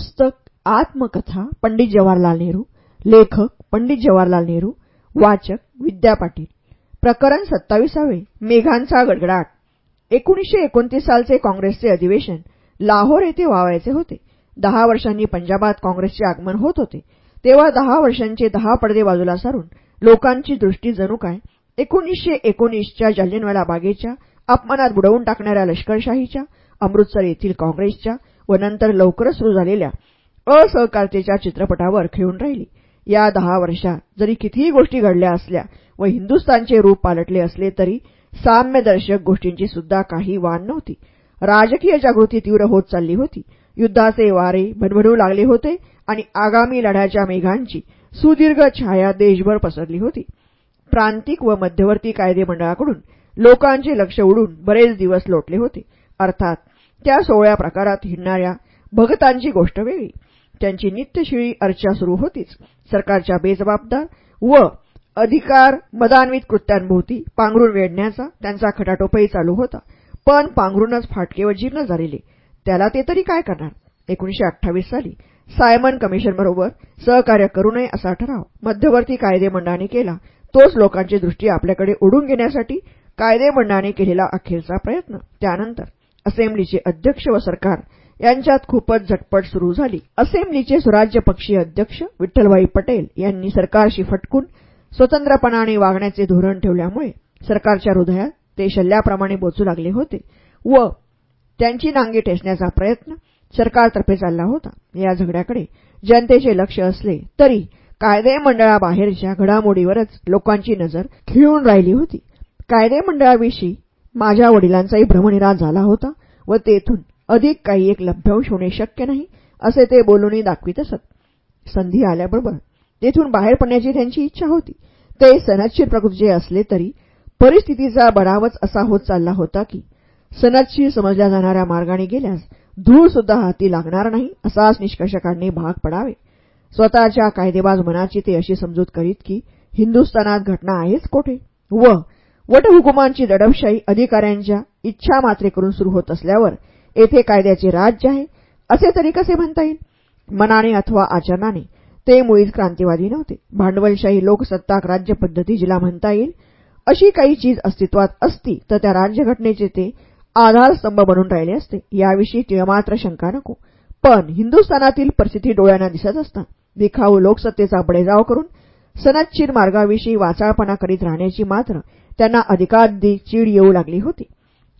पुस्तक आत्मकथा पंडित जवाहरलाल नेहरू लेखक पंडित जवाहरलाल नेहरू वाचक विद्या पाटील. प्रकरण सत्तावीसावे मेघांचा गडगडाट. एकोणीसशे एकोणतीस सालचे काँग्रेसचे अधिवेशन लाहोर येथे व्हावायचे होते. दहा वर्षांनी पंजाबात काँग्रेसचे आगमन होत होते. तेव्हा दहा वर्षांचे दहा पडदे बाजूला सारून लोकांची दृष्टी जणू काय एकोणीसशे एकोणीसच्या जालियनवाला बागेच्या अपमानात बुडवून टाकणाऱ्या लष्करशाहीच्या अमृतसर येथील काँग्रेसच्या व नंतर लवकरच सुरू झालेल्या असहकारतेच्या चित्रपटावर खेळून राहिली. या दहा वर्षात जरी कितीही गोष्टी घडल्या असल्या व हिंदुस्तानचे रूप पालटले असले तरी साम्यदर्शक गोष्टींची सुद्धा काही वान नव्हती. राजकीय जागृती तीव्र होत चालली होती. युद्धाचे वारे भडभडू लागले होते आणि आगामी लढ्याच्या मेघांची सुदीर्घ छाया देशभर पसरली होती. प्रांतिक व मध्यवर्ती कायदे मंडळाकडून लोकांचे लक्ष उडून बरेच दिवस लोटले होते. अर्थात त्या सोहळ्या प्रकारात हिंडणाऱ्या भगतांची गोष्ट वेगळी. त्यांची नित्यशिळी अर्चा सुरू होतीच. सरकारच्या बेजबाबदार व अधिकार मदान्वित कृत्यांभोवती पांघरून वेढण्याचा त्यांचा खटाटोपही चालू होता. पण पांघरूनच फाटके व जीर्ण झालेले. त्याला ते तरी काय करणार? एकोणीशे अठ्ठावीस साली सायमन कमिशनबरोबर सहकार्य करू नये असा ठराव मध्यवर्ती कायदेमंडळाने केला. तोच लोकांची दृष्टी आपल्याकडे ओढून घेण्यासाठी कायदेमंडळाने केलेला अखेरचा प्रयत्न. त्यानंतर असेंब्लीचे अध्यक्ष व सरकार यांच्यात खूपच झटपट सुरू झाली. असेंब्लीचे स्वराज्य पक्षीय अध्यक्ष विठ्ठलभाई पटेल यांनी सरकारशी फटकून स्वतंत्रपणाने वागण्याचे धोरण ठेवल्यामुळे सरकारच्या हृदयात ते शल्ल्याप्रमाणे बोचू लागले होते व त्यांची नांगी ठेचण्याचा प्रयत्न सरकारतर्फे चालला होता. या झगड्याकडे जनतेचे लक्ष असले तरी कायदे मंडळाबाहेरच्या घडामोडीवरच लोकांची नजर खिळून राहिली होती. कायदे मंडळाविषयी माझ्या वडिलांचाही भ्रमनिराश झाला होता व तेथून अधिक काही एक लभ्यांश होणे शक्य नाही असे ते बोलूनही दाखवित असत. संधी आल्याबरोबर तेथून बाहेर पडण्याची त्यांची इच्छा होती. ते सनदशीर प्रकृतीचे असले तरी परिस्थितीचा बडावच असा होत चालला होता की सनदशीर समजल्या जाणाऱ्या मार्गाने गेल्यास धूळ सुद्धा हाती लागणार नाही असाच निष्कर्ष काढणे भाग पडावे. स्वतःच्या कायदेबाज मनाची ते अशी समजूत करीत की हिंदुस्थानात घटना आहेच कोठे व वटहुकुमांची दडपशाही अधिकाऱ्यांच्या इच्छा मात्रे करून सुरू होत असल्यावर येथे कायद्याचे राज्य आहे असे तरी कसे म्हणता येईल? मनाने अथवा आचरणाने ते मुळीच क्रांतिवादी नव्हते. भांडवलशाही लोकसत्ताक राज्यपद्धती जिला म्हणता येईल अशी काही चीज अस्तित्वात असती तर त्या राज्यघटनेचे ते आधारस्तंभ बनून राहिले असते. याविषयी तिळमात्र शंका नको. पण हिंदुस्थानातील परिस्थिती डोळ्यांना दिसत असता. दिखाऊ लोकसत्तेचा बडेजाव करून सनदशीर मार्गाविषयी वाचाळपणा करीत राहण्याची मात्र त्यांना अधिकाधिक चीड येऊ लागली होती.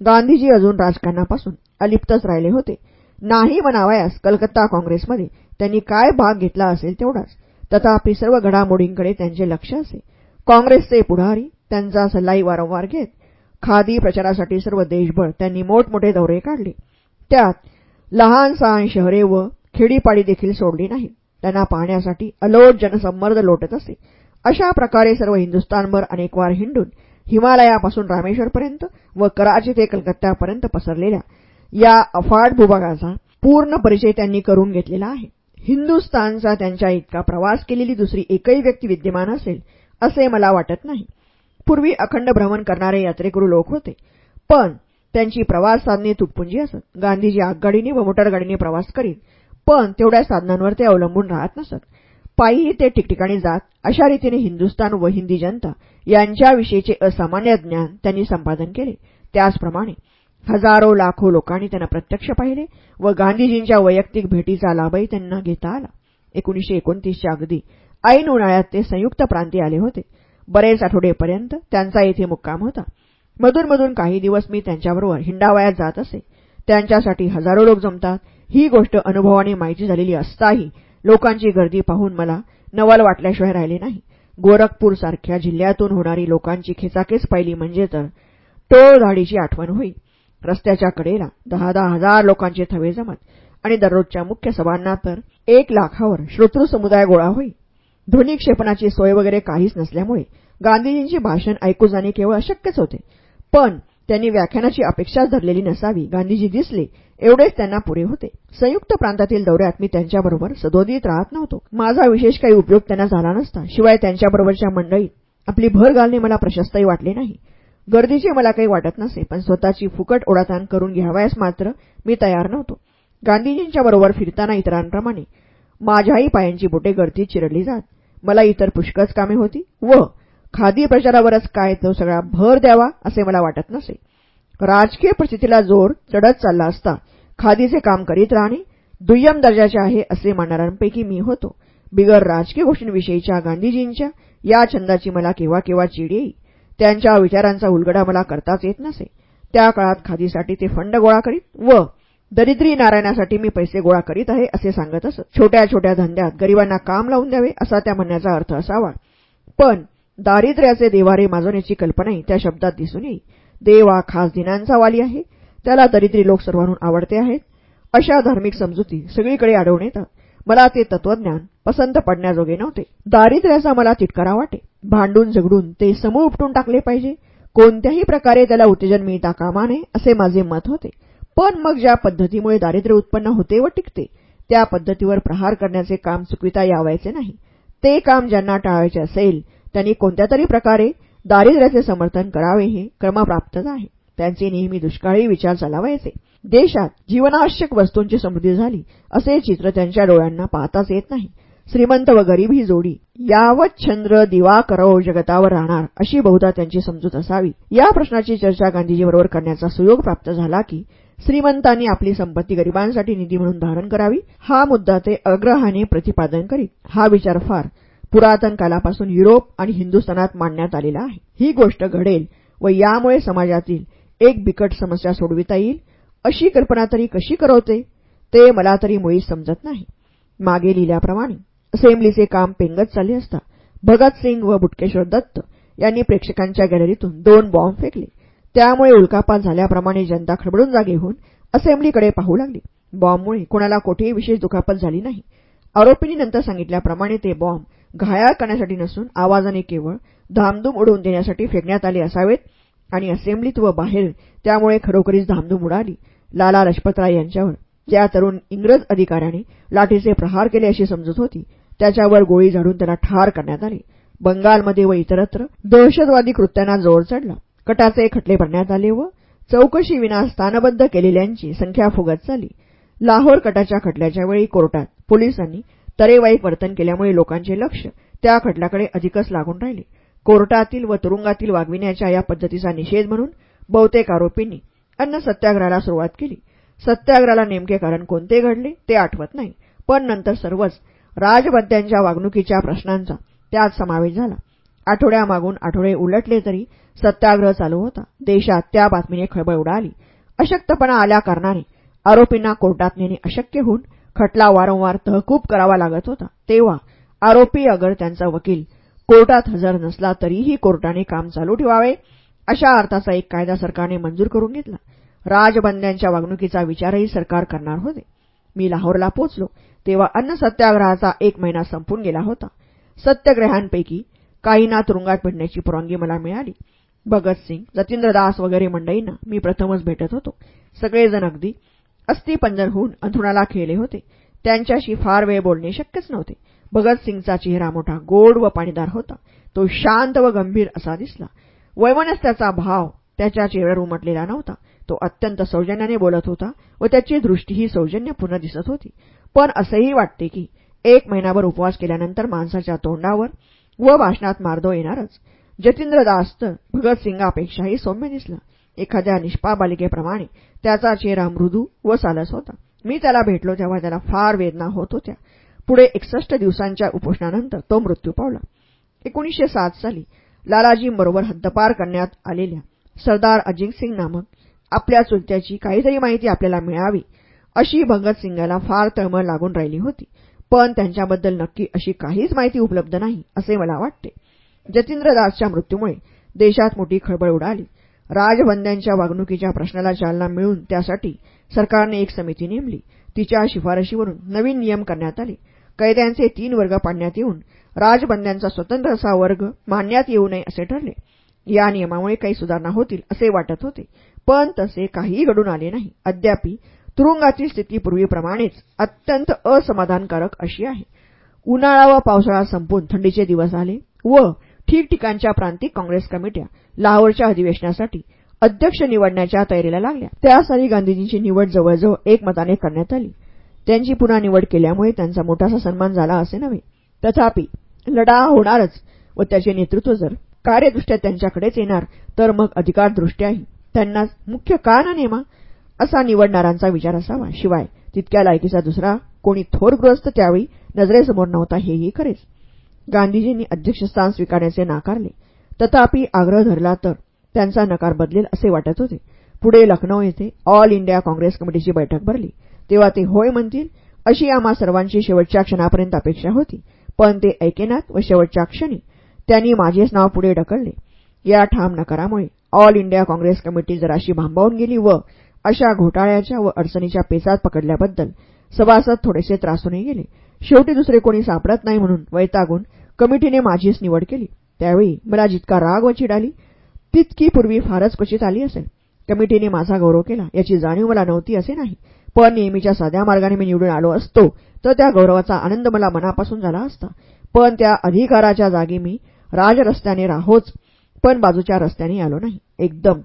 गांधीजी अजून राजकारणापासून अलिप्तच राहिले होते. नाही म्हणावयास कलकत्ता काँग्रेसमध्ये त्यांनी काय भाग घेतला असेल तेवढाच. तथापि सर्व घडामोडींकडे त्यांचे लक्ष असे. काँग्रेसचे पुढारी त्यांचा सल्लाही वारंवार घेत खादी प्रचारासाठी सर्व देशभर त्यांनी मोठमोठे दौरे काढले. त्यात लहान सहान शहरे व खेडीपाडी देखील सोडली नाही. त्यांना पाहण्यासाठी अलोट जनसंमर्द लोटत असे. अशा प्रकारे सर्व हिंदुस्थानभर अनेकवार हिंडून हिमालयापासून रामेश्वरपर्यंत व कराची ते कलकत्त्यापर्यंत पसरलेल्या या अफाट भूभागाचा पूर्ण परिचय त्यांनी करून घेतलेला आहे. हिंदुस्थानचा त्यांच्या इतका प्रवास केलेली दुसरी एकही व्यक्ती विद्यमान असेल असे मला वाटत नाही. पूर्वी अखंड भ्रमण करणारे यात्रेकरू लोक होते पण त्यांची प्रवास साधने तुटपुंजी असत. गांधीजी आगगाडीने व मोटारगाडीने प्रवास करीत पण तेवढ्या साधनांवर ते अवलंबून राहत नसत. पायीही ते ठिकठिकाणी जात अशा रीतीने हिंदुस्तान व हिंदी जनता यांच्याविषयीचे असामान्य ज्ञान त्यांनी संपादन केले. त्याचप्रमाणे हजारो लाखो लोकांनी त्यांना प्रत्यक्ष पाहिले व गांधीजींच्या वैयक्तिक भेटीचा लाभही त्यांना घेता आला. एकोणीशे एकोणतीसच्या अगदी ऐन उन्हाळ्यात ते संयुक्त प्रांती आले होते. बरेच आठवडेपर्यंत त्यांचा येथे मुक्काम होता. मधून मधून काही दिवस मी त्यांच्याबरोबर हिंडावयात जात असे. त्यांच्यासाठी हजारो लोक जमतात. ही गोष्ट अनुभवाने माहिती झालेली असताही लोकांची गर्दी पाहून मला नवल वाटल्याशिवाय राहिले नाही. गोरखपूरसारख्या जिल्ह्यातून होणारी लोकांची खेचाखेच पाहिली म्हणजे तर टोळधाडीची आठवण होई. रस्त्याच्या कडेला दहा दहा हजार लोकांचे थवे जमत आणि दररोजच्या मुख्य सभांना तर एक लाखावर श्रोतृ समुदाय गोळा होई. ध्वनिक्षेपणाची सोय वगैरे काहीच नसल्यामुळे गांधीजींचे भाषण ऐकू जाणे केवळ अशक्यच होते. पण त्यांनी व्याख्यानाची अपेक्षाच धरलेली नसावी गांधीजी दिसले एवढेच त्यांना पुरे होते. संयुक्त प्रांतातील दौऱ्यात मी त्यांच्याबरोबर सदोदित राहत नव्हतो. माझा विशेष काही उपयोग त्यांना झाला नसता. शिवाय त्यांच्याबरोबरच्या मंडळीत आपली भर घालणे मला प्रशस्तही वाटले नाही. गर्दीचे मला काही वाटत नसे पण स्वतःची फुकट ओढाताण करून घ्यावयास मात्र मी तयार नव्हतो. गांधीजींच्या बरोबर फिरताना इतरांप्रमाणे माझ्याही पायांची बोटे गर्दीत चिरडली जात. मला इतर पुष्कळच कामे होती व खादी प्रचारावरच काय तो सगळा भर द्यावा असे मला वाटत नसे. राजकीय परिस्थितीला जोर चढत चालला असता खादीचे काम करीत राहणे दुय्यम दर्जाचे आहे असे मानणाऱ्यांपैकी मी होतो. बिगर राजकीय गोष्टींविषयीच्या गांधीजींच्या या छंदाची मला केव्हा केव्हा चीड येई. त्यांच्या विचारांचा उलगडा मला करताच येत नसे. त्या काळात खादीसाठी ते फंड गोळा करीत व दरिद्री नारायणासाठी मी पैसे गोळा करीत आहे असे सांगत असत. छोट्या छोट्या धंद्यात गरिबांना काम लावून द्यावे असा त्या म्हणण्याचा अर्थ असावा. पण दारिद्र्याचे देवारे माजवण्याची कल्पनाही त्या शब्दात दिसून येई. देवा खास दिनांचा वाली आहे. त्याला दरिद्री लोक सर्वांहून आवडते आहेत अशा धार्मिक समजुती सगळीकडे आढळून येतात. मला ते तत्वज्ञान पसंत पडण्याजोगे नव्हते. दारिद्र्याचा मला तिटकारा वाटे. भांडून झगडून ते समूळ उपटून टाकले पाहिजे. कोणत्याही प्रकारे त्याला उत्तेजन मिळता कामा नये असे माझे मत होते. पण मग ज्या पद्धतीमुळे दारिद्र्य उत्पन्न होते व टिकते त्या पद्धतीवर प्रहार करण्याचे काम चुकविता यावायचे नाही. ते काम ज्यांना टाळायचे असेल त्यांनी कोणत्यातरी प्रकारे दारिद्र्याचे समर्थन करावे हे क्रमप्राप्तच आहे. त्यांचे नेहमी दुष्काळी विचार चालावायचे. देशात जीवनावश्यक वस्तूंची समृद्धी झाली असे चित्र त्यांच्या डोळ्यांना पाहताच येत नाही. श्रीमंत व गरीब ही जोडी यावत चंद्र दिवा करव जगतावर राहणार अशी बहुधा त्यांची समजूत असावी. या प्रश्नाची चर्चा गांधीजीबरोबर करण्याचा सुयोग प्राप्त झाला की श्रीमंतांनी आपली संपत्ती गरिबांसाठी निधी म्हणून धारण करावी. हा मुद्दा ते अग्रहाने प्रतिपादन करीत. हा विचार फार पुरातन कालापासून युरोप आणि हिंदुस्थानात मांडण्यात आलेला आहे. ही गोष्ट घडेल व यामुळे समाजातील एक बिकट समस्या सोडविता येईल. अशी कल्पना तरी कशी करवते? ते मला तरी मुळीच समजत नाही. मागे लिहिल्याप्रमाणे असेंब्लीचे काम पेंगत चालले असता भगतसिंग व बुटकेश्वर दत्त यांनी प्रेक्षकांच्या गॅलरीतून दोन बॉम्ब फेकले. त्यामुळे उल्कापात झाल्याप्रमाणे जनता खडबडून जागे होऊन असेंब्लीकडे पाहू लागली. बॉम्बमुळे कोणाला कोठेही विशेष दुखापत झाली नाही. आरोपींनी नंतर सांगितल्याप्रमाणे ते बॉम्ब घायाळ करण्यासाठी नसून आवाजाने केवळ धामधूम उडवून देण्यासाठी फेकण्यात आले असावेत. आणि असेंब्लीत व बाहेर त्यामुळे खरोखरीच धामधूम उडाली. लाला लजपतराय यांच्यावर ज्या तरुण इंग्रज अधिकाऱ्याने लाठीचे प्रहार केले अशी समजत होती. त्याच्यावर गोळी झाडून त्याला ठार करण्यात आले. बंगालमध्ये व इतरत्र दहशतवादी कृत्यांना जोर चढला. कटाचे खटले भरण्यात आले व चौकशी विना स्थानबद्ध केलेल्यांची संख्या फुगत चालली. लाहोर कटाच्या खटल्याच्या वेळी कोर्टात पोलिसांनी तरेवाईक वर्तन केल्यामुळे लोकांचे लक्ष त्या खटल्याकडे अधिकच लागून राहिले. कोर्टातील व तुरुंगातील वागविण्याच्या या पद्धतीचा निषेध म्हणून बहुतेक आरोपींनी अन्न सत्याग्रहाला सुरुवात केली. सत्याग्रहाला नेमके कारण कोणते घडले ते आठवत नाही पण नंतर सर्वच राजबद्यांच्या वागणुकीच्या प्रश्नांचा त्यात समावेश झाला. आठवड्यामागून आठवडे उलटले तरी सत्याग्रह चालू होता. देशात त्या बातमीने खळबळ उडाली. अशक्तपणा आल्या कारणाने आरोपींना कोर्टात नेणे अशक्य होऊन खटला वारंवार तहकूब करावा लागत होता. तेव्हा आरोपी अगर त्यांचा वकील कोर्टात हजर नसला तरीही कोर्टाने काम चालू ठेवावे अशा अर्थाचा एक कायदा सरकारने मंजूर करून घेतला. राजबंद्यांच्या वागणुकीचा विचारही सरकार करणार होते. मी लाहोरला पोचलो तेव्हा अन्न सत्याग्रहाचा एक महिना संपून गेला होता. सत्यग्रहांपैकी काहींना तुरुंगात भेटण्याची परवानगी मला मिळाली. भगतसिंग जतींद्रदास वगैरे मंडळींना मी प्रथमच भेटत होतो. सगळेजण अगदी अस्थिपंजर होऊन अंथरुणाला खेळले होते. त्यांच्याशी फार वेळ बोलणे शक्यच नव्हते. भगतसिंगचा चेहरा मोठा गोड व पाणीदार होता. तो शांत व गंभीर असा दिसला. वैमनस्याचा भाव त्याच्या चेहऱ्यावर उमटलेला नव्हता. तो अत्यंत सौजन्याने बोलत होता व त्याची दृष्टीही सौजन्यपूर्ण दिसत होती. पण असेही वाटते की एक महिनाभर उपवास केल्यानंतर माणसाच्या तोंडावर व भाषणात मार्दो येणारच. जतींद्रदास तर भगतसिंगापेक्षाही सौम्य दिसला. एखाद्या निष्पा बालिकेप्रमाणे त्याचा चेहरा मृदू व सालस होता. मी त्याला भेटलो तेव्हा त्याला फार वेदना होत होत्या. पुढे एकसष्ट दिवसांच्या उपोषणानंतर तो मृत्यू पावला. एकोणीसशे सात साली लालाजी बरोबर हद्दपार करण्यात आलेल्या सरदार अजितसिंग नामक आपल्या चुलत्याची काहीतरी माहिती आपल्याला मिळावी अशी भगतसिंगाला फार तळमळ लागून राहिली होती. पण त्यांच्याबद्दल नक्की अशी काहीच माहिती उपलब्ध नाही असे मला वाटते. जतींद्रदासच्या मृत्यूमुळे देशात मोठी खळबळ उडाली. राजबंद्यांच्या वागणुकीच्या प्रश्नाला चालना मिळून त्यासाठी सरकारने एक समिती नेमली. तिच्या शिफारशीवरून नवीन नियम करण्यात आले. कैद्यांचे तीन वर्ग पाडण्यात येऊन राजबंद्यांचा स्वतंत्र असा वर्ग मानण्यात येऊ नये असे ठरले. या नियमामुळे काही सुधारणा होतील असे वाटत होते. पण तसे काहीही घडून आले नाही. अद्यापी तुरुंगातील स्थिती पूर्वीप्रमाणेच अत्यंत असमाधानकारक अशी आहे. उन्हाळा व पावसाळा संपून थंडीचे दिवस आले व ठिकठिकाणच्या प्रांतिक काँग्रेस कमिट्या लाहोरच्या अधिवेशनासाठी अध्यक्ष निवडण्याच्या तयारीला लागल्या. त्यासाठी गांधीजींची निवड जवळजवळ एकमताने करण्यात आली. त्यांची पुन्हा निवड केल्यामुळे त्यांचा मोठासा सन्मान झाला असे नव्हे. तथापि लढा होणारच व त्याचे नेतृत्व जर कार्यदृष्ट्या त्यांच्याकडेच येणार तर मग अधिकारदृष्ट्याही त्यांना मुख्य का न नेमा असा निवडणारांचा विचार असावा. शिवाय तितक्या लायकीचा दुसरा कोणी थोर गृहस्थ त्यावेळी नजरेसमोर नव्हता हेही खरेच. गांधीजींनी अध्यक्षस्थान स्वीकारण्याचे नाकारले. तथापि आग्रह धरला तर त्यांचा नकार बदलेल असे वाटत होते. पुढे लखनौ येथे ऑल इंडिया काँग्रेस कमिटीची बैठक भरली. तेव्हा ते होय म्हणतील अशी आम्हा सर्वांची शेवटच्या क्षणापर्यंत अपेक्षा होती. पण ते ऐकेनात व शेवटच्या क्षणी त्यांनी माझेच नाव पुढे ढकलले. या ठाम नकारामुळे ऑल इंडिया काँग्रेस कमिटी जराशी भांबावून गेली व अशा घोटाळ्याच्या व अडचणीच्या पेचात पकडल्याबद्दल सभासद थोडेसे त्रासूनही गेले. शेवटी दुसरे कोणी सापडत नाही म्हणून वैतागून कमिटीने माझीच निवड केली. त्यावेळी मला जितका राग व चिड आली तितकी पूर्वी फारच क्वचित आली असेल. कमिटीने माझा गौरव केला याची जाणीव मला नव्हती असे नाही. पण नेहमीच्या साध्या मार्गाने मी निवडून आलो असतो. तर त्या गौरवाचा आनंद मला मनापासून झाला असता. पण त्या अधिकाराच्या जागी मी राजरस्त्याने राहोच पण बाजूच्या रस्त्याने आलो नाही. एकदम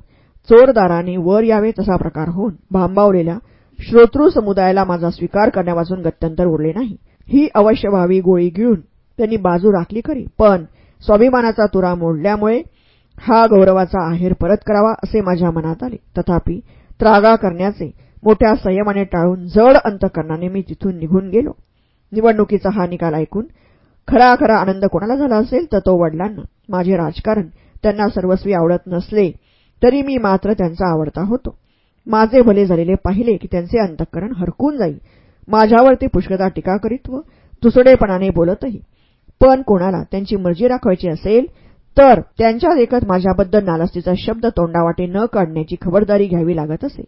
चोरदाराने वर यावे तसा प्रकार होऊन भांबावलेल्या श्रोतृ समुदायाला माझा स्वीकार करण्यापासून गत्यंतर उरले नाही. ही अवश्य व्हावी गोळी गिळून त्यांनी बाजू राखली खरी पण स्वाभिमानाचा तुरा मोडल्यामुळे हा गौरवाचा आहेर परत करावा असे माझ्या मनात आले. तथापि त्रागा करण्याचे मोठ्या संयमाने टाळून जड अंतकरणाने मी तिथून निघून गेलो. निवडणुकीचा हा निकाल ऐकून खरा खरा आनंद कोणाला झाला असेल तर तो वडिलांना. माझे राजकारण त्यांना सर्वस्वी आवडत नसले तरी मी मात्र त्यांचा आवडता होतो. माझे भले झालेले पाहिले की त्यांचे अंतःकरण हरकून जाईल. माझ्यावर ते पुष्कदा टीका करीत व तुसडेपणाने बोलतही. पण कोणाला त्यांची मर्जी राखवायची असेल तर त्यांच्या देखत माझ्याबद्दल नालास्तीचा शब्द तोंडावाटे न काढण्याची खबरदारी घ्यावी लागत असे.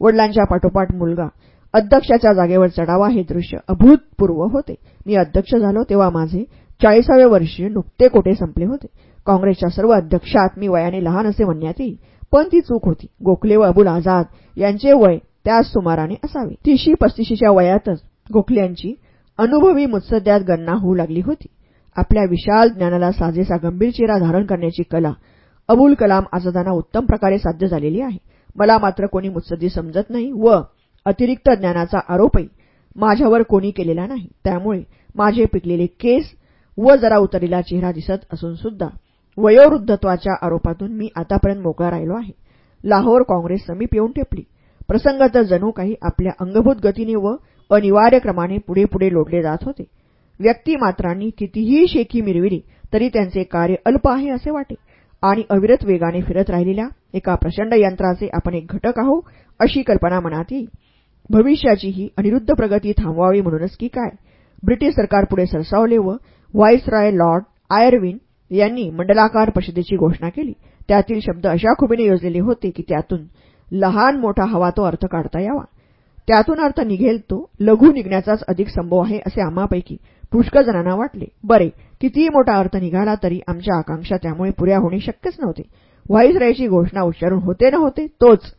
वडिलांच्या पाठोपाठ मुलगा. अध्यक्षाच्या जागेवर चढावा हे दृश्य अभूतपूर्व होते. मी अध्यक्ष झालो तेव्हा माझे चाळीसावे वर्ष नुकते कोठे संपले होते. काँग्रेसच्या सर्व अध्यक्षात मी वयाने लहान असे म्हणण्यात येईल. पण ती चूक होती. गोखले व अबुल आझाद यांचे वय त्याच सुमाराने असावे. तीशी पस्तीशीच्या वयातच गोखल्यांची अनुभवी मुत्सद्यात गणना होऊ लागली होती. आपल्या विशाल ज्ञानाला साजेसा गंभीर चेहरा धारण करण्याची कला अबुल कलाम आझादांना उत्तम प्रकारे साध्य झालेली आहे. मला मात्र कोणी मुत्सद्दी समजत नाही व अतिरिक्त ज्ञानाचा आरोपही माझ्यावर कोणी केलेला नाही. त्यामुळे माझे पिकलेले केस व जरा उतरलेला चेहरा दिसत असून सुद्धा वयोवृद्धत्वाच्या आरोपातून मी आतापर्यंत मोकळा राहिलो आहे. लाहोर काँग्रेस समीप येऊन ठेपली. प्रसंग तर जणू काही आपल्या अंगभूत गतीने व अनिवार्य क्रमाने पुढे पुढे लोटले जात होते. व्यक्तिमात्रांनी कितीही शेकी मिरविली तरी त्यांचे कार्य अल्प आहे असे वाटे आणि अविरत वेगाने फिरत राहिलेल्या एका प्रचंड यंत्राचे आपण एक घटक आहो अशी कल्पना मनात येईल भविष्याची ही अनिरुद्ध प्रगती थांबवावी म्हणूनच की काय? ब्रिटिश सरकार पुढे सरसावले व व्हाईसरॉय लॉर्ड आयर्विन यांनी मंडलाकार परिषदेची घोषणा केली. त्यातील शब्द अशा खुबीने योजलेले होते की त्यातून लहान मोठा हवा तो अर्थ काढता यावा. त्यातून अर्थ निघेल तो लघु निघण्याचाच अधिक संभव आहे असे आम्हापैकी पुष्कळ जणांना वाटले. बरे कितीही मोठा अर्थ निघाला तरी आमच्या आकांक्षा त्यामुळे पुऱ्या होणे शक्यच नव्हते. व्हाईसरायची घोषणा उच्चारून होते न होते तोच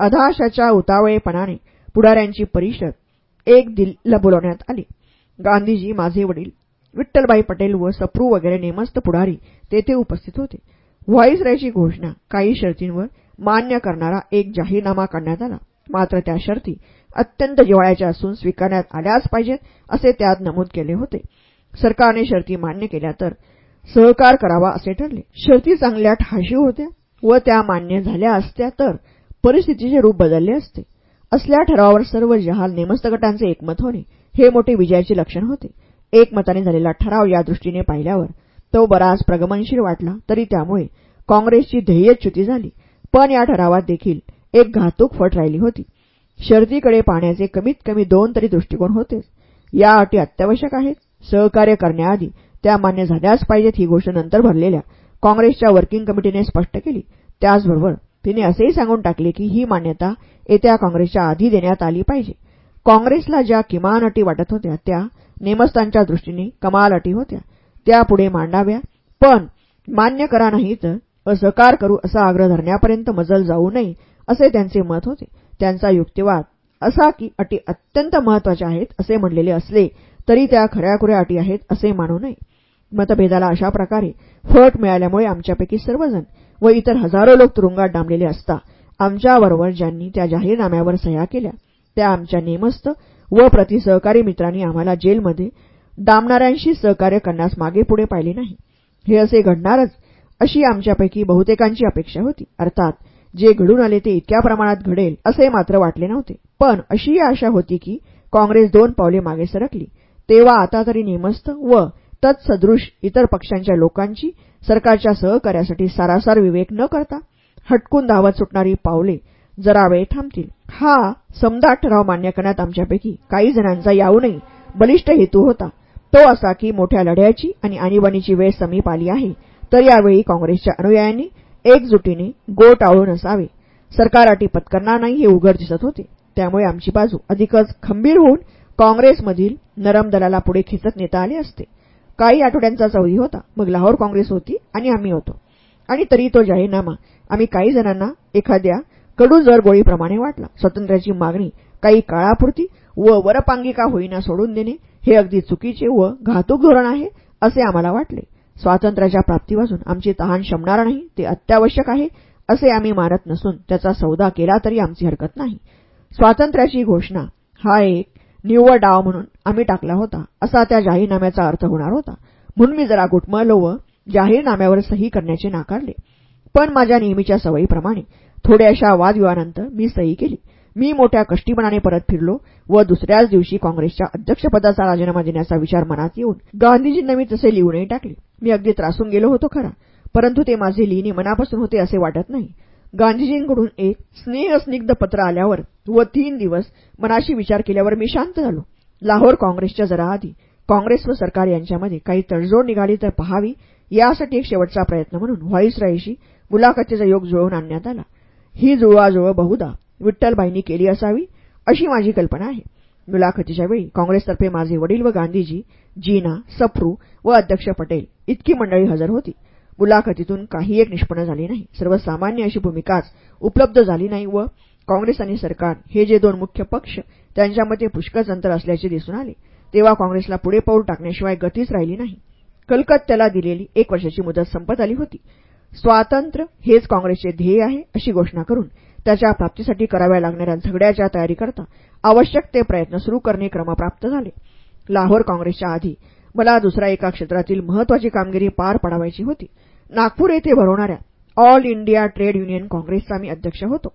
अधाशाच्या उतावळेपणाने पुढाऱ्यांची परिषद एक दिल्लीला बोलावण्यात आली. गांधीजी माझे वडील विठ्ठलबाई पटेल व सप्रू वगैरे नेमस्त पुढारी तेथे उपस्थित होते. व्हाईसरायची घोषणा काही शर्तींवर मान्य करणारा एक जाहीरनामा काढण्यात आला. मात्र त्या शर्ती अत्यंत जिवाळ्याच्या असून स्वीकारण्यात आल्याच पाहिजेत असे त्यात नमूद केले होते. सरकारने शर्ती मान्य केल्या तर सहकार करावा असे ठरले. शर्ती चांगल्या ठाशी होत्या व त्या मान्य झाल्या असत्या तर परिस्थितीचे रूप बदलले असते. असल्या ठरावावर सर्व जहाल नेमस्त गटांचे एकमत होणे हे मोठे विजयाचे लक्षण होते. एकमताने झालेला ठराव या दृष्टीने पाहिल्यावर तो बराच प्रगमनशील वाटला तरी त्यामुळे काँग्रेसची ध्येयच्युती झाली. पण या ठरावात देखील एक घातूक फट राहिली होती. शर्तीकडे पाहण्याचे कमीत कमी दोन तरी दृष्टिकोन होतेच. या अटी अत्यावश्यक आहेत. सहकार्य करण्याआधी त्या मान्य झाल्याच पाहिजेत ही गोष्ट नंतर भरलेल्या काँग्रेसच्या वर्किंग कमिटीने स्पष्ट केली. त्याचबरोबर तिने असेही सांगून टाकले की ही मान्यता येत्या काँग्रेसच्या आधी देण्यात आली पाहिजे. काँग्रेसला ज्या किमान अटी वाटत होत्या त्या नेमस्तांच्या दृष्टीने कमाल अटी होत्या. त्या पुढे मांडाव्या. पण मान्य करा नाही तर असहकार करू असा आग्रह धरण्यापर्यंत मजल जाऊ नये असे त्यांचे मत होते. त्यांचा युक्तिवाद असा की अटी अत्यंत महत्त्वाच्या आहेत असे म्हणलेले असले तरी त्या खऱ्याखुऱ्या अटी आहेत असे मानू नये. मतभेदाला अशा प्रकारे फट मिळाल्यामुळे आमच्यापैकी सर्वजण व इतर हजारो लोक तुरुंगात डांबलेले असता आमच्याबरोबर ज्यांनी त्या जाहीरनाम्यावर सह्या केल्या त्या आमच्या नेमस्त व प्रतिसहकारी मित्रांनी आम्हाला जेलमध्ये डांबणाऱ्यांशी सहकार्य करण्यास मागे पुढे पाहिले नाही. हे असे घडणारच अशी आमच्यापैकी बहुतेकांची अपेक्षा होती. अर्थात जे घडून आले ते इतक्या प्रमाणात घडेल असे मात्र वाटले नव्हते. पण अशीही आशा होती की काँग्रेस दोन पावले मागे सरकली तेव्हा आता तरी नेमस्त व तत्सदृश इतर पक्षांच्या लोकांची सरकारच्या सहकार्यासाठी सारासार विवेक न करता हटकून धावत सुटणारी पावले जरा वेळ थांबतील. हा समदा ठराव मान्य करण्यात आमच्यापैकी काही जणांचा याहूनही बलिष्ठ हेतू होता. तो असा की मोठ्या लढ्याची आणि आणीबाणीची वेळ समीप आली आहे तर यावेळी काँग्रेसच्या अनुयायांनी एकजुटीने गोट आळून असावे. सरकार अटी पत्करणार नाही हे उघड दिसत होते. त्यामुळे आमची बाजू अधिकच खंबीर होऊन काँग्रेसमधील नरम दलाला पुढे खेचत नेता आले असते. काही आठवड्यांचा चौधी होता. मग लाहोर काँग्रेस होती आणि आम्ही होतो. आणि तरी तो जाहीरनामा आम्ही काही जणांना एखाद्या कडू जर गोळीप्रमाणे वाटला. स्वातंत्र्याची मागणी काही काळापुरती व वरपांगिका होईना सोडून देणे हे अगदी चुकीचे व घातूक धोरण आहे असे आम्हाला वाटले. स्वातंत्र्याच्या प्राप्तीपासून आमची तहान शमणार नाही ते अत्यावश्यक आहे असे आम्ही मानत नसून त्याचा सौदा केला तरी आमची हरकत नाही. स्वातंत्र्याची घोषणा हा एक निव्वळ डाव म्हणून आम्ही टाकला होता. असा त्या जाहीरनाम्याचा अर्थ होणार होता. म्हणून मी जरा गुटमळलो व जाहीरनाम्यावर सही करण्याचे नाकारले. पण माझ्या नेहमीच्या सवयीप्रमाणे थोड्याशा वादविवादानंतर मी सही केली. मी मोठ्या कष्टीपणाने परत फिरलो व दुसऱ्याच दिवशी काँग्रेसच्या अध्यक्षपदाचा राजीनामा देण्याचा विचार मनात येऊन गांधीजींना मी तसे लिहूनही टाकले. मी अगदी त्रासून गेलो होतो खरा. परंतु ते माझे लिहिणे मनापासून होते असे वाटत नाही. गांधीजींकडून एक स्नेहस्निग्ध पत्र आल्यावर व तीन दिवस मनाशी विचार केल्यावर मी शांत झालो. लाहोर काँग्रेसच्या जरा आधी काँग्रेस व सरकार यांच्यामध्ये काही तडजोड निघाली तर पहावी यासाठी एक शेवटचा प्रयत्न म्हणून व्हाईसरायशी मुलाखतीचा योग जुळवून आणण्यात आला. ही जुळवाजुळव बहुधा विठ्ठलबाईंनी केली असावी अशी माझी कल्पना आहे. मुलाखतीच्या वेळी काँग्रेसतर्फे माझे वडील व गांधीजी जीना सफ्रू व अध्यक्ष पटेल इतकी मंडळी हजर होती. मुलाखतीतून काही एक निष्पन्न झाले नाही. सर्वसामान्य अशी भूमिकाच उपलब्ध झाली नाही व काँग्रेस आणि सरकार हे जे दोन मुख्य पक्ष त्यांच्यामध्ये पुष्कळ अंतर असल्याचे दिसून आले. तेव्हा काँग्रेसला पुढे पाऊल टाकण्याशिवाय गतीच राहिली नाही. कलकत्त्याला दिलेली एक वर्षाची मुदत संपत आली होती. स्वातंत्र्य हेच काँग्रेसचे ध्येय आहे अशी घोषणा करून त्याच्या प्राप्तीसाठी कराव्या लागणाऱ्या झगड्याच्या तयारीकरता आवश्यक ते प्रयत्न सुरू करणे क्रमप्राप्त झाले. लाहोर काँग्रेसच्या आधी मला दुसऱ्या एका क्षेत्रातील महत्वाची कामगिरी पार पडावायची होती. नागपूर येथे भरवणाऱ्या ऑल इंडिया ट्रेड युनियन काँग्रेसचा मी अध्यक्ष होतो.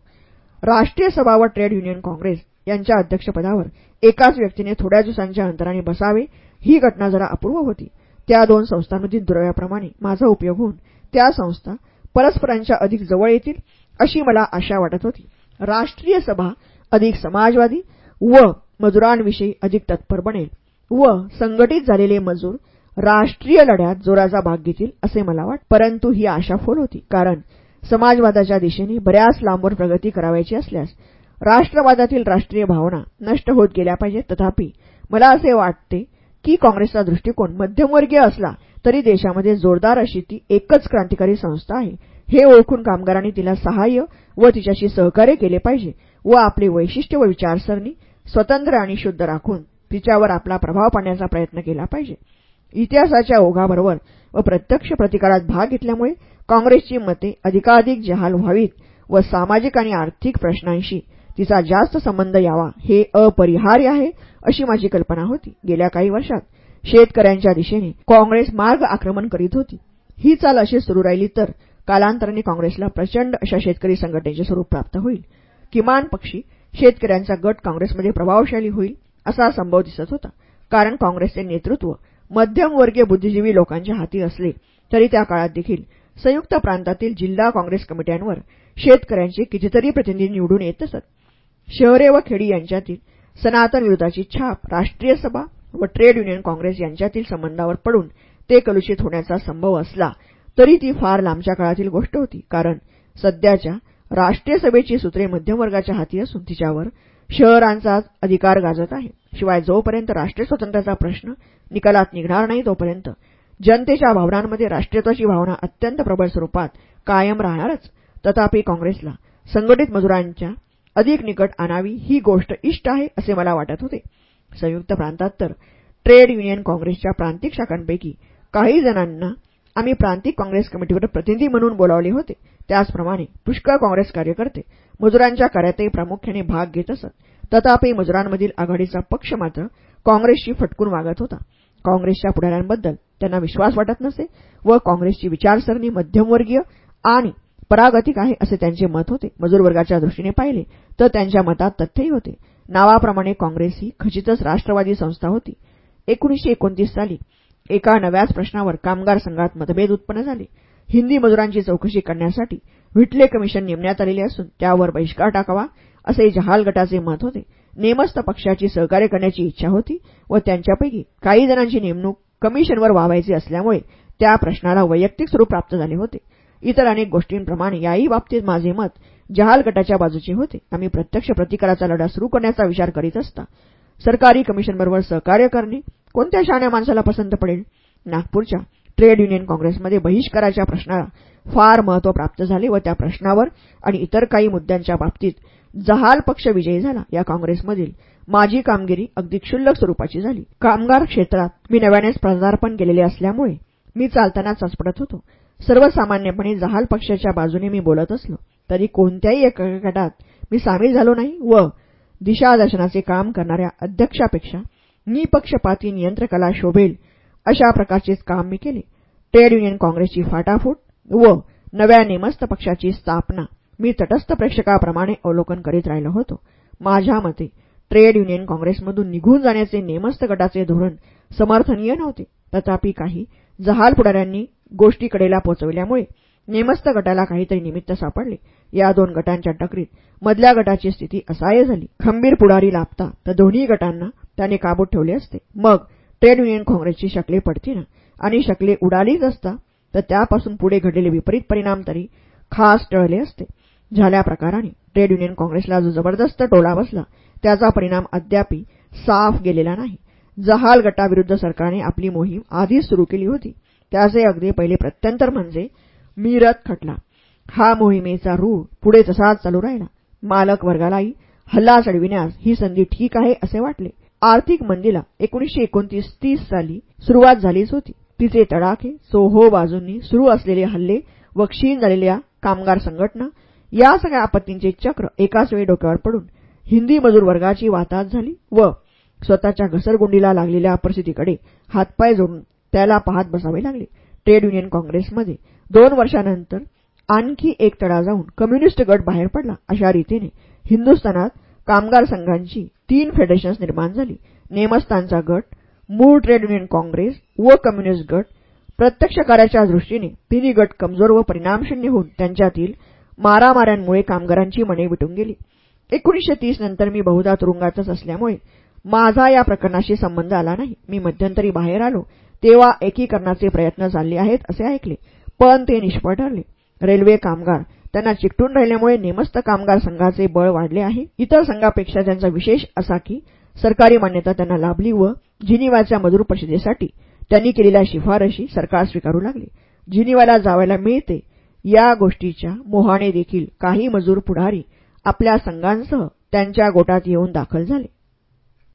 राष्ट्रीय सभा व ट्रेड युनियन काँग्रेस यांच्या अध्यक्षपदावर एकाच व्यक्तीने थोड्या दिवसांच्या अंतराने बसावे ही घटना जरा अपूर्व होती. त्या दोन संस्थांमधील दुराव्याप्रमाणे माझा उपयोग होऊन त्या संस्था परस्परांच्या अधिक जवळ येतील अशी मला आशा वाटत होती. राष्ट्रीय सभा अधिक समाजवादी व मजुरांविषयी अधिक तत्पर बनेल व संघटित झालेले मजूर राष्ट्रीय लढ्यात जोराचा भाग घेतील असे मला वाट परंतु ही आशा फोल होती. कारण समाजवादाच्या दिशेने बऱ्याच लांबवर प्रगती करावायची असल्यास राष्ट्रवादातील राष्ट्रीय भावना नष्ट होत गेल्या पाहिजेत. तथापि मला असे वाटते की काँग्रेसचा दृष्टिकोन मध्यमवर्गीय असला तरी देशामध्ये जोरदार अशी ती एकच क्रांतिकारी संस्था आहे. हे ओळखून कामगारांनी तिला सहाय्य व तिच्याशी सहकार्य केले पाहिजे व आपले वैशिष्ट्य व विचारसरणी स्वतंत्र आणि शुद्ध राखून तिच्यावर आपला प्रभाव पाडण्याचा प्रयत्न केला पाहिजे. इतिहासाच्या ओघाबरोबर व प्रत्यक्ष प्रतिकारात भाग घेतल्यामुळे काँग्रेसची मते अधिकाधिक जहाल व्हावीत व सामाजिक आणि आर्थिक प्रश्नांशी तिचा जास्त संबंध यावा हे अपरिहार्य आहे अशी माझी कल्पना होती. गेल्या काही वर्षात शेतकऱ्यांच्या दिशेने काँग्रेस मार्ग आक्रमण करीत होती. ही चाल अशी सुरू राहिली तर कालांतराने काँग्रेसला प्रचंड अशा शेतकरी संघटनेचे स्वरूप प्राप्त होईल. किमान पक्षी शेतकऱ्यांचा गट काँग्रेसमध्ये प्रभावशाली होईल. असा संभव दिसत होता. कारण काँग्रेसचे नेतृत्व मध्यमवर्गीय बुद्धिजीवी लोकांच्या हाती असले तरी त्या काळात देखील संयुक्त प्रांतातील जिल्हा काँग्रेस कमिट्यांवर शेतकऱ्यांचे कितीतरी प्रतिनिधी निवडून येत असत. शहरे व खेडी यांच्यातील सनातन विरोधाची छाप राष्ट्रीय सभा व ट्रेड युनियन काँग्रेस यांच्यातील संबंधावर पडून ते कलुषित होण्याचा संभव असला तरी ती फार लांबच्या काळातील गोष्ट होती. कारण सध्याच्या राष्ट्रीय सभेची सूत्रे मध्यमवर्गाच्या हाती असून तिच्यावर शहरांचाच अधिकार गाजत आहे. शिवाय जोपर्यंत राष्ट्रीय स्वातंत्र्याचा प्रश्न निकालात निघणार नाही तोपर्यंत जनतेच्या भावनांमध्ये राष्ट्रीयत्वाची भावना अत्यंत प्रबळ स्वरूपात कायम राहणारच. तथापि काँग्रेसला संघटित मजुरांच्या अधिक निकट आणावी ही गोष्ट इष्ट आहे असे मला वाटत होते. संयुक्त प्रांतात तर ट्रेड युनियन काँग्रेसच्या प्रांतिक शाखांपैकी काही जणांना आम्ही प्रांतिक काँग्रेस कमिटीवर प्रतिनिधी म्हणून बोलावले होते. त्याचप्रमाणे पुष्कळ काँग्रेस कार्यकर्ते मजुरांच्या कार्यातही प्रामुख्याने भाग घेत असत. तथापि मजुरांमधील आघाडीचा पक्ष मात्र काँग्रेसशी फटकून वागत होता. काँग्रेसच्या पुढाऱ्यांबद्दल त्यांना विश्वास वाटत नसे व काँग्रेसची विचारसरणी मध्यमवर्गीय आणि परागतिक आहे असे त्यांचे मत होते. मजूरवर्गाच्या दृष्टीने पाहिले तर त्यांच्या मतात तथ्यही होते. नावाप्रमाणे काँग्रेस ही खचितच राष्ट्रवादी संस्था होती. एकोणीसशे एकोणतीस साली एका नव्याच प्रश्नावर कामगार संघात मतभेद उत्पन्न झाले. हिंदी मजुरांची चौकशी करण्यासाठी व्हिटले कमिशन नेमण्यात आलेले असून त्यावर बहिष्कार टाकावा असे जहाल गटाचे मत होते. नेमस्त पक्षाची सहकार्य करण्याची इच्छा होती व त्यांच्यापैकी काही जणांची नेमणूक कमिशनवर व्हावायची असल्यामुळे त्या प्रश्नाला वैयक्तिक स्वरूप प्राप्त झाले होते. इतर अनेक गोष्टींप्रमाणे याही बाबतीत माझे मत जहाल गटाच्या बाजूचे होते. आम्ही प्रत्यक्ष प्रतिकाराचा लढा सुरू करण्याचा विचार करीत असता सरकारी कमिशनबरोबर सहकार्य करणे कोणत्या शाण्या माणसाला पसंत पडेल? नागपूरच्या ट्रेड युनियन काँग्रेसमध्ये बहिष्काराच्या प्रश्नाला फार महत्त्व प्राप्त झाले व त्या प्रश्नावर आणि इतर काही मुद्द्यांच्या बाबतीत जहाल पक्ष विजयी झाला. या काँग्रेसमधील माझी कामगिरी अगदी क्षुल्लक स्वरूपाची झाली. कामगार क्षेत्रात मी नव्यानेच पदार्पण केलेले असल्यामुळे मी चालताना चचपडत होतो. सर्वसामान्यपणे जहाल पक्षाच्या बाजूने मी बोलत असलो तरी कोणत्याही एका गटात मी सामील झालो नाही व दिशादर्शनाचे काम करणाऱ्या अध्यक्षापेक्षा निपक्षपाती नियंत्रकाला शोभेल अशा प्रकारचेच काम मी केले. ट्रेड युनियन काँग्रेसची फाटाफूट व नव्या नेमस्त पक्षाची स्थापना मी तटस्थ प्रेक्षकाप्रमाणे अवलोकन करीत राहिलो होतो. माझ्या मते ट्रेड युनियन काँग्रेसमधून निघून जाण्याचे नेमस्त गटाचे धोरण समर्थनीय नव्हते. तथापि काही जहाल पुढाऱ्यांनी गोष्टी कडेला पोचवल्यामुळे नेमस्त गटाला काहीतरी निमित्त सापडले. या दोन गटांच्या टकरीत मधल्या गटाची स्थिती असहाय्य झाली. खंबीर पुढारी लाभता तर दोन्ही गटांना त्याने काबूत ठेवले असते. मग ट्रेड युनियन काँग्रेसची शकले पडतीना आणि शकले उडालीच असता तर त्यापासून पुढे घडलेले विपरीत परिणाम तरी खास टळले असते. झाल्या प्रकाराने ट्रेड युनियन काँग्रेसला जो जबरदस्त टोला बसला त्याचा परिणाम अद्यापी साफ गेलेला नाही. जहाल गटाविरुद्ध सरकारने आपली मोहीम आधीच सुरू केली होती. त्याचे अगदी पहिले प्रत्यंतर म्हणजे मीरत खटला. हा मोहिमेचा रूळ पुढे तसाच चालू राहिला. मालक वर्गालाही हल्ला चढविण्यास ही संधी ठीक आहे असे वाटले. आर्थिक मंदीला एकोणीसशे एकोणतीस तीस साली सुरुवात झालीच होती. तिचे तडाखे सोहो बाजूंनी सुरू असलेले हल्ले व क्षीण झालेल्या कामगार संघटना या सगळ्या आपत्तींचे चक्र एकाच वेळी डोक्यावर पडून हिंदी मजूर वर्गाची वाताहत झाली व स्वतःच्या घसरगुंडीला लागलेल्या परिस्थितीकडे हातपाय जोडून त्याला पाहत बसावे लागले. ट्रेड युनियन काँग्रेसमध्ये दोन वर्षानंतर आणखी एक तडा जाऊन कम्युनिस्ट गट बाहेर पडला. अशा रीतीने हिंदुस्थानात कामगार संघांची तीन फेडरेशन्स निर्माण झाली. नेमस्तांचा गट मूळ ट्रेड युनियन काँग्रेस व कम्युनिस्ट गट. प्रत्यक्ष कार्याच्या दृष्टीने तिन्ही गट कमजोर व परिणामशून्य होऊन त्यांच्यातील मारामाऱ्यांमुळे कामगारांची मने विटून गेली. एकोणीसशे तीस नंतर मी बहुधा तुरुंगातच असल्यामुळे माझा या प्रकरणाशी संबंध आला नाही. मी मध्यंतरी बाहेर आलो तेव्हा एकीकरणाचे प्रयत्न चालले आहेत असे ऐकले पण ते निष्फळ ठरले. रेल्वे कामगार त्यांना चिकटून राहिल्यामुळे नेमस्त कामगार संघाचे बळ वाढले आहे. इतर संघापेक्षा त्यांचा विशेष असा की सरकारी मान्यता त्यांना लाभली व जिनिवाच्या मजूर परिषदेसाठी त्यांनी केलेल्या शिफारशी सरकार स्वीकारू लागले. जिनिवाला जावायला मिळते या गोष्टीच्या मोहाने देखील काही मजूर पुढारी आपल्या संघांसह त्यांच्या गोटात येऊन दाखल झाले.